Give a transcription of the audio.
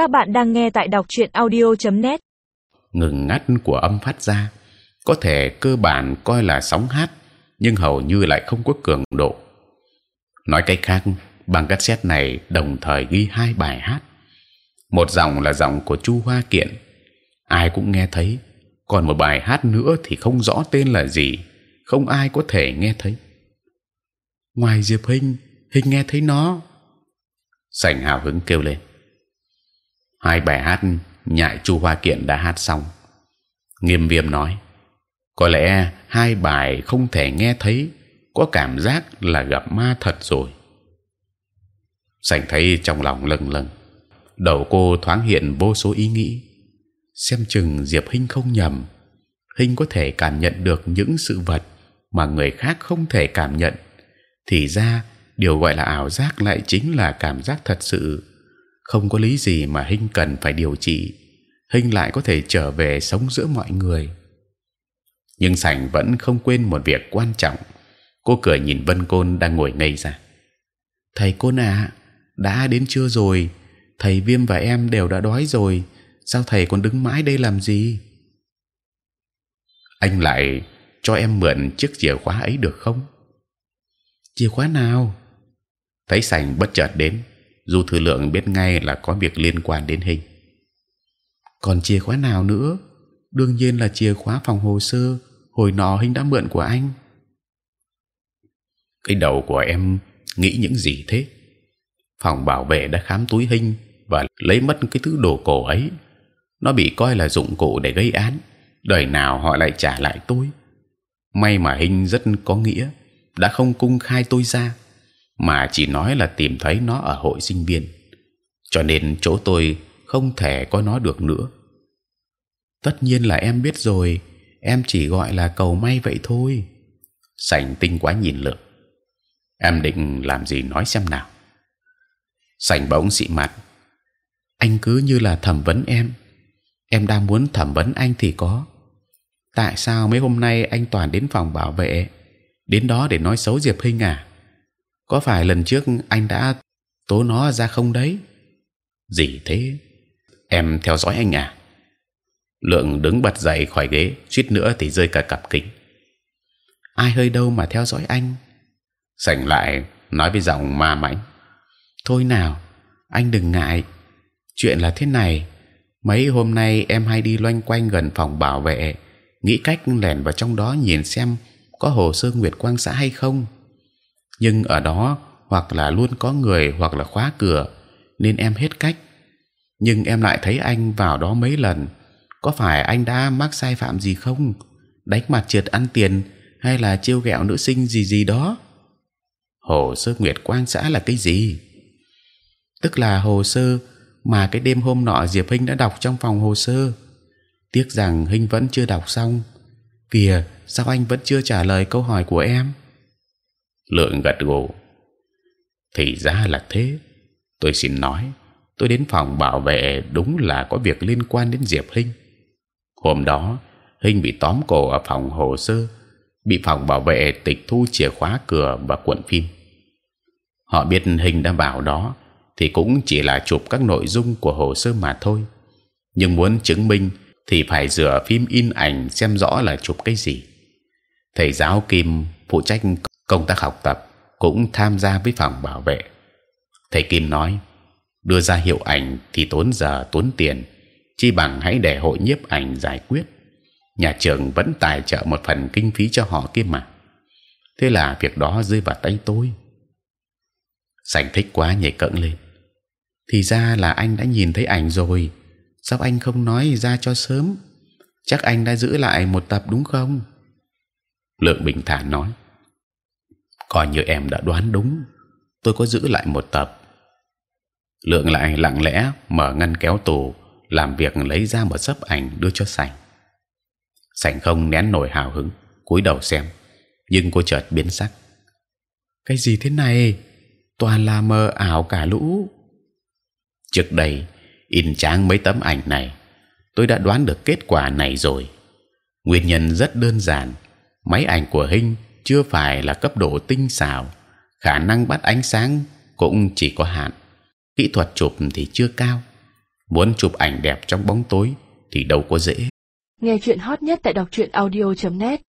Các bạn đang nghe tại đọc truyện audio.net. ngừng ngắt của âm phát ra. Có thể cơ bản coi là sóng hát, nhưng hầu như lại không có cường độ. Nói cách khác băng cassette này đồng thời ghi hai bài hát. Một dòng là dòng của chu hoa kiện. Ai cũng nghe thấy. Còn một bài hát nữa thì không rõ tên là gì. Không ai có thể nghe thấy. Ngoài diệp hinh hình nghe thấy nó. Sảnh hào hứng kêu lên hai bài hát nhại chu hoa kiện đã hát xong. Nghiêm viêm nói, có lẽ hai bài không thể nghe thấy, có cảm giác là gặp ma thật rồi. Sảnh thấy trong lòng lâng lâng, đầu cô thoáng hiện vô số ý nghĩ. Xem chừng diệp hinh không nhầm, hinh có thể cảm nhận được những sự vật mà người khác không thể cảm nhận, thì ra điều gọi là ảo giác lại chính là cảm giác thật sự không có lý gì mà hinh cần phải điều trị. Hinh lại có thể trở về sống giữa mọi người. Nhưng sảnh vẫn không quên một việc quan trọng. Cô cười nhìn vân côn đang ngồi ngây ra. Thầy côn à đã đến chưa rồi. Thầy viêm và em đều đã đói rồi. Sao thầy còn đứng mãi đây làm gì? Anh lại cho em mượn chiếc chìa khóa ấy được không? Chìa khóa nào? Thấy sành bất chợt đến du thư lượng biết ngay là có việc liên quan đến hình. Còn chìa khóa nào nữa? Đương nhiên là chìa khóa phòng hồ sơ. Hồi nọ hình đã mượn của anh. Cái đầu của em nghĩ những gì thế? Phòng bảo vệ đã khám túi hình và lấy mất cái thứ đồ cổ ấy. Nó bị coi là dụng cụ để gây án. Đời nào họ lại trả lại tôi? May mà hình rất có nghĩa. Đã không cung khai tôi ra mà chỉ nói là tìm thấy nó ở hội sinh viên. Cho nên chỗ tôi không thể có nó được nữa. Tất nhiên là em biết rồi, em chỉ gọi là cầu may vậy thôi. Sành tinh quá nhìn lượng em định làm gì nói xem nào. Sành bỗng xị mặt anh cứ như là thẩm vấn em. Em đang muốn thẩm vấn anh thì có. Tại sao mấy hôm nay anh toàn đến phòng bảo vệ? Đến đó để nói xấu diệp hinh à? Có phải lần trước anh đã tố nó ra không đấy? Gì thế? Em theo dõi anh à? Lượng đứng bật dậy khỏi ghế suýt nữa thì rơi cả cặp kính. Ai hơi đâu mà theo dõi anh? Sảnh lại nói với giọng ma mãnh. Thôi nào anh đừng ngại. Chuyện là thế này mấy hôm nay em hay đi loanh quanh gần phòng bảo vệ nghĩ cách lẻn vào trong đó nhìn xem có hồ sơ nguyệt quang xã hay không nhưng ở đó hoặc là luôn có người hoặc là khóa cửa, nên em hết cách. Nhưng em lại thấy anh vào đó mấy lần, có phải anh đã mắc sai phạm gì không? Đánh mặt trượt ăn tiền hay là chiêu ghẹo nữ sinh gì gì đó? Hồ sơ nguyệt quang xã là cái gì? Tức là hồ sơ mà cái đêm hôm nọ diệp hinh đã đọc trong phòng hồ sơ. Tiếc rằng hinh vẫn chưa đọc xong. Kìa, sao anh vẫn chưa trả lời câu hỏi của em? Lượng gật gù. Thì ra là thế. Tôi xin nói, tôi đến phòng bảo vệ đúng là có việc liên quan đến diệp hinh. Hôm đó, hinh bị tóm cổ ở phòng hồ sơ, bị phòng bảo vệ tịch thu chìa khóa cửa và cuộn phim. Họ biết hình đã vào đó, thì cũng chỉ là chụp các nội dung của hồ sơ mà thôi. Nhưng muốn chứng minh thì phải rửa phim in ảnh xem rõ là chụp cái gì. Thầy giáo kim phụ trách công tác học tập cũng tham gia với phòng bảo vệ. Thầy kim nói, đưa ra hiệu ảnh thì tốn giờ, tốn tiền, chi bằng hãy để hội nhiếp ảnh giải quyết. Nhà trường vẫn tài trợ một phần kinh phí cho họ kia mà. Thế là việc đó rơi vào tay tôi. Sành thích quá nhảy cẫng lên. Thì ra là anh đã nhìn thấy ảnh rồi. Sao anh không nói ra cho sớm? Chắc anh đã giữ lại một tập đúng không? Lượng bình thản nói coi như em đã đoán đúng. Tôi có giữ lại một tập. Lượng lại lặng lẽ, mở ngăn kéo tủ làm việc lấy ra một sấp ảnh đưa cho sành. sành không nén nổi hào hứng, cúi đầu xem, nhưng cô chợt biến sắc. Cái gì thế này? Toàn là mờ ảo cả lũ. Trước đây, in tráng mấy tấm ảnh này, tôi đã đoán được kết quả này rồi. Nguyên nhân rất đơn giản, máy ảnh của hinh chưa phải là cấp độ tinh xảo, khả năng bắt ánh sáng cũng chỉ có hạn. Kỹ thuật chụp thì chưa cao. Muốn chụp ảnh đẹp trong bóng tối thì đâu có dễ. Nghe chuyện hot nhất tại đọc truyện audio.net